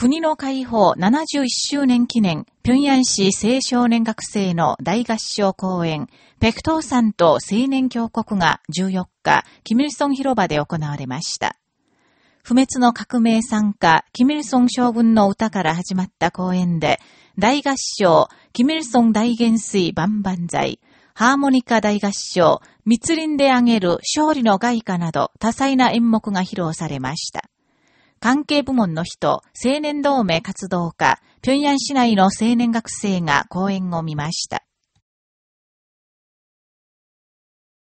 国の解放71周年記念、平壌市青少年学生の大合唱公演、ペクトーさんと青年峡谷が14日、キミルソン広場で行われました。不滅の革命参加、キミルソン将軍の歌から始まった公演で、大合唱、キミルソン大元帥万々歳、ハーモニカ大合唱、密林であげる勝利の外歌など多彩な演目が披露されました。関係部門の人、青年同盟活動家、平壌市内の青年学生が講演を見ました。